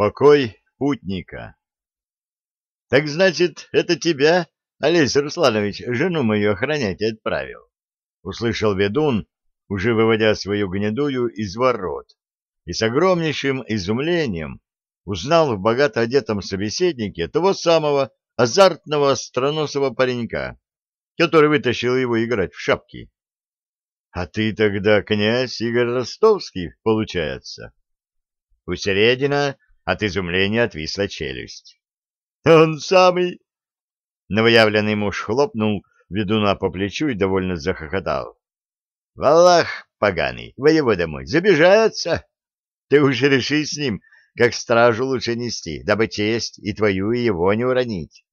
Покой путника. Так значит, это тебя, Олесь Русланович, жену мою охранять отправил? Услышал ведун, уже выводя свою гнедую из ворот, и с огромнейшим изумлением узнал в богато одетом собеседнике того самого азартного остроносого паренька, который вытащил его играть в шапки. — А ты тогда князь Игорь Ростовский, получается? У Середина от изумления отвисла челюсть. — Он самый... Новоявленный муж хлопнул ведуна по плечу и довольно захохотал. — Валах поганый, воевода мой, забежается. Ты уж реши с ним, как стражу лучше нести, дабы честь и твою, и его не уронить.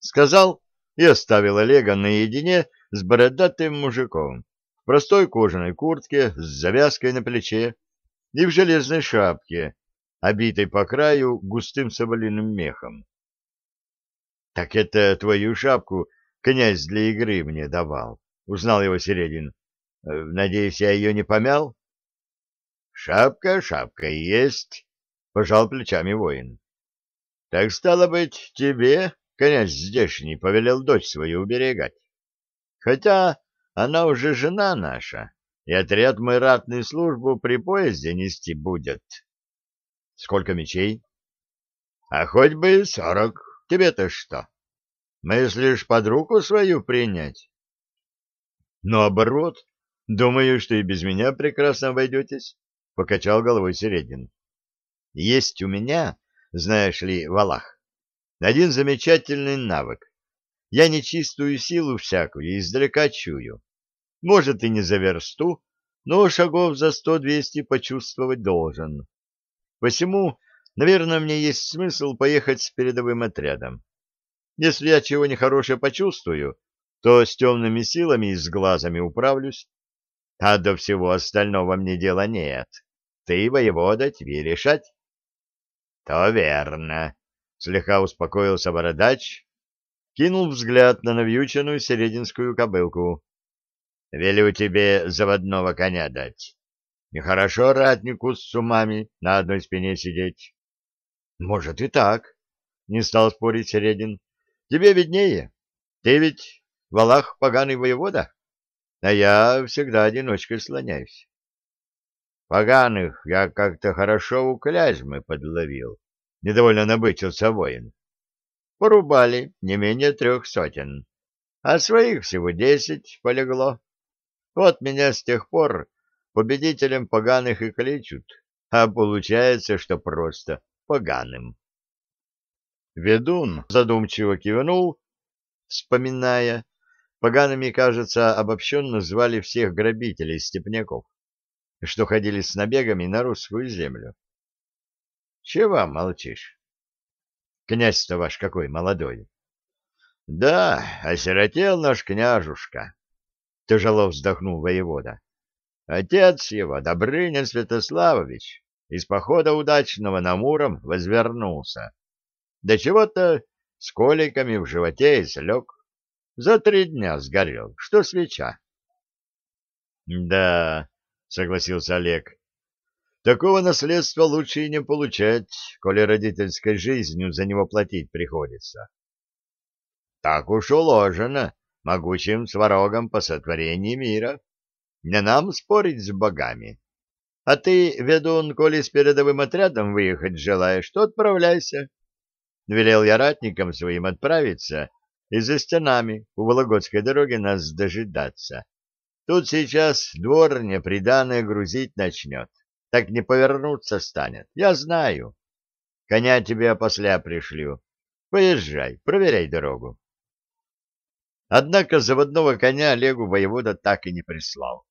Сказал и оставил Олега наедине с бородатым мужиком в простой кожаной куртке с завязкой на плече и в железной шапке, обитой по краю густым соболиным мехом. — Так это твою шапку князь для игры мне давал, — узнал его Середин. — Надеюсь, я ее не помял? — Шапка, шапка есть, — пожал плечами воин. — Так стало быть, тебе, князь здешний, повелел дочь свою уберегать. Хотя она уже жена наша, и отряд мой ратную службу при поезде нести будет. Сколько мечей? А хоть бы сорок. Тебе-то что? Мыслишь под руку свою принять? Наоборот, думаю, что и без меня прекрасно обойдетесь, — покачал головой Середин. Есть у меня, знаешь ли, Валах, один замечательный навык. Я нечистую силу всякую издалека чую. Может, и не за версту, но шагов за сто-двести почувствовать должен. Посему, наверное, мне есть смысл поехать с передовым отрядом. Если я чего нехорошее почувствую, то с темными силами и с глазами управлюсь. А до всего остального мне дела нет. Ты, воевода, тебе решать. — То верно, — слегка успокоился бородач, кинул взгляд на навьюченную серединскую кобылку. — Велю тебе заводного коня дать. Нехорошо ратнику с сумами на одной спине сидеть. — Может и так, — не стал спорить Середин. — Тебе виднее. Ты ведь Валах поганый воевода, а я всегда одиночкой слоняюсь. Поганых я как-то хорошо у Клязьмы подловил. Недовольно набычился воин. Порубали не менее трех сотен, а своих всего десять полегло. Вот меня с тех пор победителем поганых и кличут, а получается, что просто поганым. Ведун задумчиво кивнул, вспоминая, погаными, кажется, обобщенно звали всех грабителей-степняков, что ходили с набегами на русскую землю. — Чего молчишь? — Князь-то ваш какой молодой. — Да, осиротел наш княжушка, — тяжело вздохнул воевода. Отец его, Добрынин Святославович, из похода удачного на Муром возвернулся. Да чего-то с коликами в животе и слег. За три дня сгорел, что свеча. — Да, — согласился Олег, — такого наследства лучше и не получать, коли родительской жизнью за него платить приходится. — Так уж уложено могучим сварогом по сотворении мира. Не нам спорить с богами. А ты, ведун, коли с передовым отрядом выехать желаешь, то отправляйся. Велел я ратникам своим отправиться и за стенами у Вологодской дороги нас дожидаться. Тут сейчас двор неприданное грузить начнет. Так не повернуться станет. Я знаю. Коня тебе опосля пришлю. Поезжай, проверяй дорогу. Однако заводного коня Олегу воевода так и не прислал.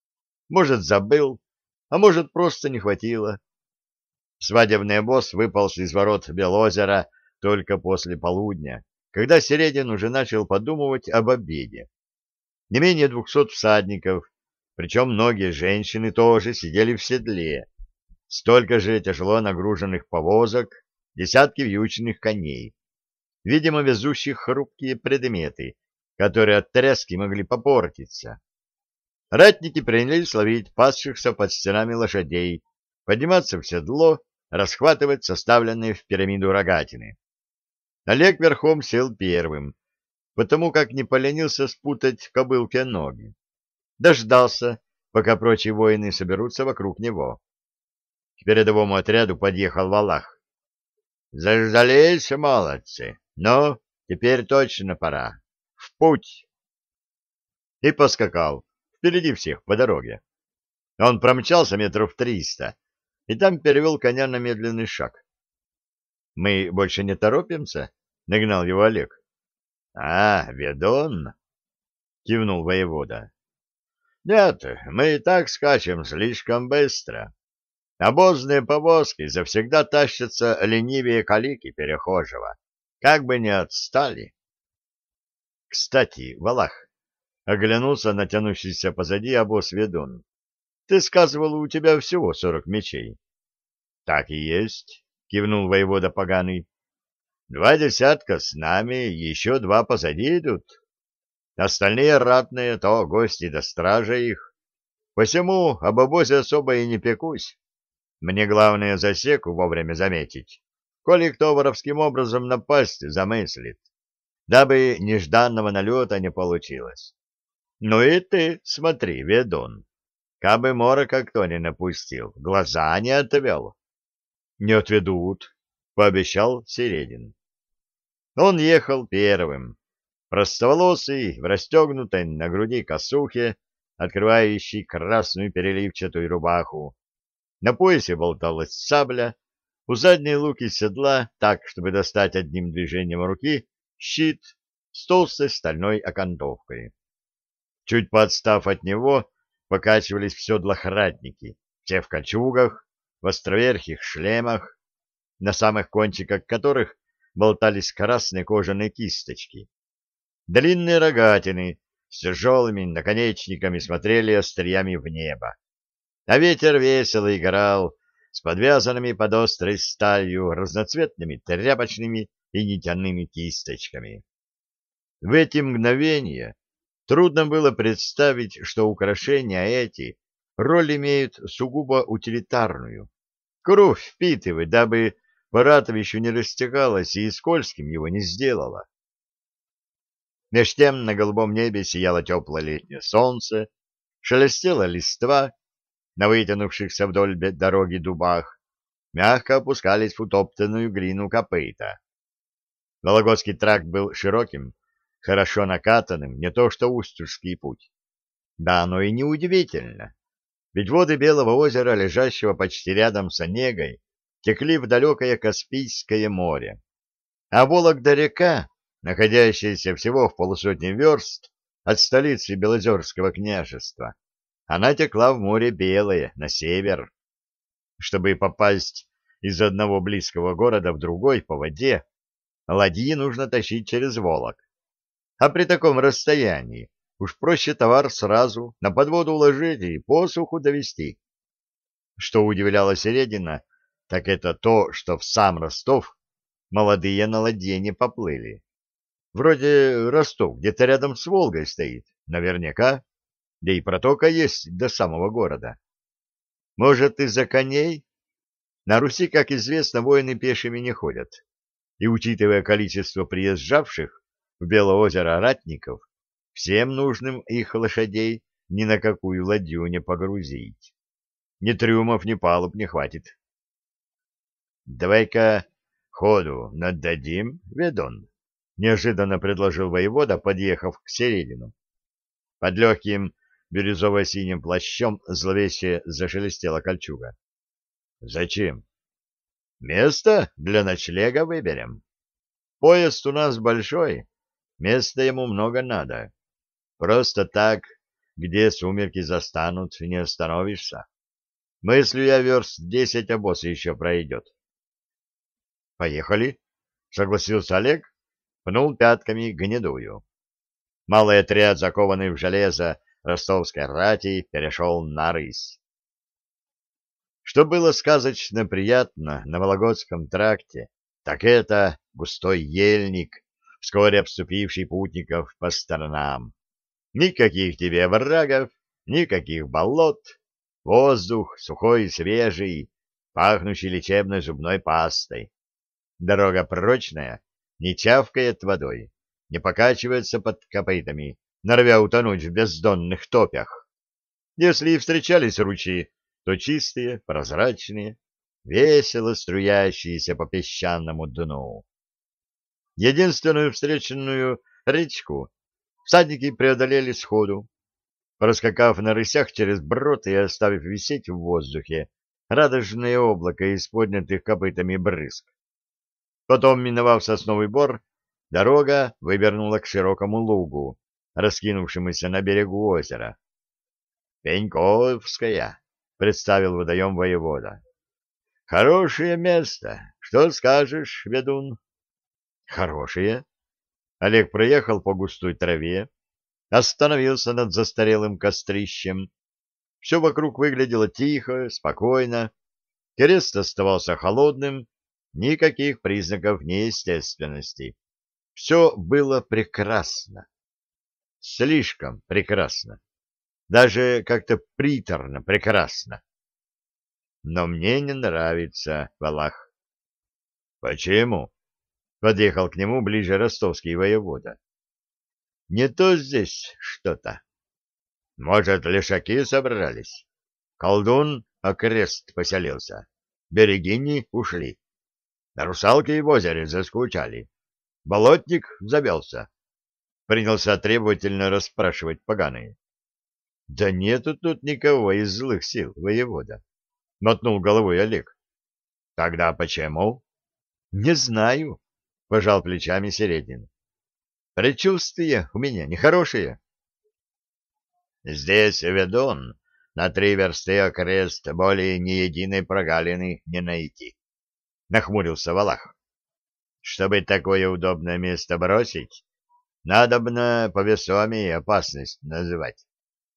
Может, забыл, а может, просто не хватило. Свадебный обоз выполз из ворот Белозера только после полудня, когда Середин уже начал подумывать об обеде. Не менее двухсот всадников, причем многие женщины тоже сидели в седле, столько же тяжело нагруженных повозок, десятки вьючных коней, видимо, везущих хрупкие предметы, которые от тряски могли попортиться. Ратники принялись ловить пасшихся под стенами лошадей, подниматься в седло расхватывать составленные в пирамиду рогатины. Олег верхом сел первым, потому как не поленился спутать в кобылке ноги. Дождался, пока прочие воины соберутся вокруг него. К передовому отряду подъехал Валах. — Заждались, молодцы! Ну, теперь точно пора. В путь! И поскакал впереди всех по дороге. Он промчался метров триста, и там перевел коня на медленный шаг. — Мы больше не торопимся? — нагнал его Олег. — А, ведун? — кивнул воевода. — Нет, мы и так скачем слишком быстро. Обозные повозки завсегда тащатся ленивее калики перехожего, как бы не отстали. — Кстати, Валах, — оглянулся на тянущийся позади обоз ведун, — ты сказывал, у тебя всего сорок мечей. — Так и есть, — кивнул воевода поганый. Два десятка с нами, еще два позади идут. Остальные ратные, то гости до стража их. Посему об обозе особо и не пекусь. Мне главное засеку вовремя заметить, коли кто воровским образом напасть замыслит, дабы нежданного налета не получилось. Ну и ты смотри, ведун, кабы морока кто не напустил, глаза не отвел. — Не отведут, — пообещал Середин. Он ехал первым, простоволосый, в расстегнутой на груди косухе, открывающей красную переливчатую рубаху. На поясе болталась сабля, у задней луки седла, так, чтобы достать одним движением руки, щит с толстой стальной окантовкой. Чуть подстав от него, покачивались в седлах ратники, те в кольчугах, в островерхих шлемах, на самых кончиках которых болтались красные кожаные кисточки. Длинные рогатины с тяжелыми наконечниками смотрели остриями в небо. А ветер весело играл с подвязанными под острой сталью разноцветными тряпочными и нитяными кисточками. В эти мгновения трудно было представить, что украшения эти роль имеют сугубо утилитарную. Кровь впитывать, дабы еще не растягалось и скользким его не сделало. Меж тем на голубом небе сияло теплое летнее солнце, шелестела листва на вытянувшихся вдоль дороги дубах, мягко опускались в утоптанную глину копыта. Вологодский тракт был широким, хорошо накатанным, не то что Устюжский путь. Да, оно и неудивительно, ведь воды Белого озера, лежащего почти рядом с Онегой, текли в далекое Каспийское море. А Вологда-река, находящаяся всего в полусотни верст от столицы Белозерского княжества, она текла в море Белое, на север. Чтобы попасть из одного близкого города в другой по воде, ладьи нужно тащить через Волок. А при таком расстоянии уж проще товар сразу на подводу уложить и по суху довести. Что удивляло Середина, так это то, что в сам Ростов молодые на ладье не поплыли. Вроде Ростов где-то рядом с Волгой стоит, наверняка, да и протока есть до самого города. Может, из-за коней? На Руси, как известно, воины пешими не ходят. И, учитывая количество приезжавших в Белоозеро ратников, всем нужным их лошадей ни на какую ладью не погрузить. Ни трюмов, ни палуб не хватит. Давай-ка ходу наддадим, ведун, — неожиданно предложил воевода, подъехав к середину. Под легким бирюзово-синим плащом зловеще зашелестела кольчуга. — Зачем? — Место для ночлега выберем. Поезд у нас большой, места ему много надо. Просто так, где сумерки застанут, не остановишься. Мыслю я верст десять обоз еще пройдет. Поехали, согласился Олег, пнул пятками гнедую. Малый отряд, закованный в железо ростовской рати, перешел на рысь. Что было сказочно приятно на Вологодском тракте, так это густой ельник, вскоре обступивший путников по сторонам. Никаких тебе врагов, никаких болот, воздух сухой и свежий, пахнущий лечебной зубной пастой. Дорога прочная, не чавкает водой, не покачивается под копытами, норовя утонуть в бездонных топях. Если и встречались ручьи, то чистые, прозрачные, весело струящиеся по песчаному дну. Единственную встреченную речку всадники преодолели сходу, проскакав на рысях через брод и оставив висеть в воздухе радужное облако из поднятых копытами брызг. Потом, миновав сосновый бор, дорога вывернула к широкому лугу, раскинувшемуся на берегу озера. «Пеньковская», — представил водоем воевода. «Хорошее место. Что скажешь, ведун?» «Хорошее». Олег проехал по густой траве, остановился над застарелым кострищем. Все вокруг выглядело тихо, спокойно. Крест оставался холодным, никаких признаков неестественности. Все было прекрасно. Слишком прекрасно. Даже как-то приторно прекрасно. Но мне не нравится Валах. Почему? Подъехал к нему ближе ростовский воевода. Не то здесь что-то. Может, лешаки собрались? Колдун окрест поселился. Берегини ушли. На русалке в озере заскучали. Болотник завелся. Принялся требовательно расспрашивать поганые. — Да нету тут никого из злых сил, воевода, — мотнул головой Олег. — Тогда почему? — Не знаю, — пожал плечами Середин. — Предчувствия у меня нехорошие. — Здесь ведун на три версты окрест более ни единой прогалины не найти. — нахмурился Валах. — Чтобы такое удобное место бросить, надобно повесомее опасность называть.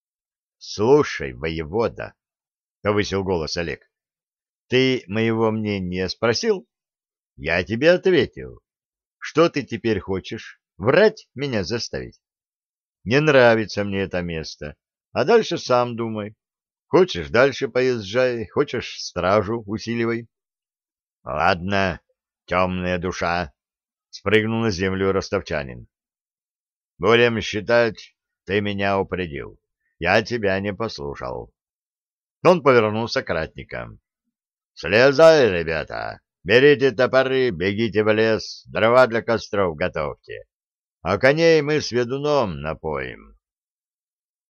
— Слушай, воевода, — повысил голос Олег, — ты моего мнения спросил? Я тебе ответил. Что ты теперь хочешь? Врать меня заставить? Не нравится мне это место, а дальше сам думай. Хочешь, дальше поезжай, хочешь, стражу усиливай. — Ладно, темная душа, — спрыгнул на землю ростовчанин. — Будем считать, ты меня упредил. Я тебя не послушал. Он повернулся к ратникам. — Слезай, ребята, берите топоры, бегите в лес, дрова для костров готовьте. А коней мы с ведуном напоим.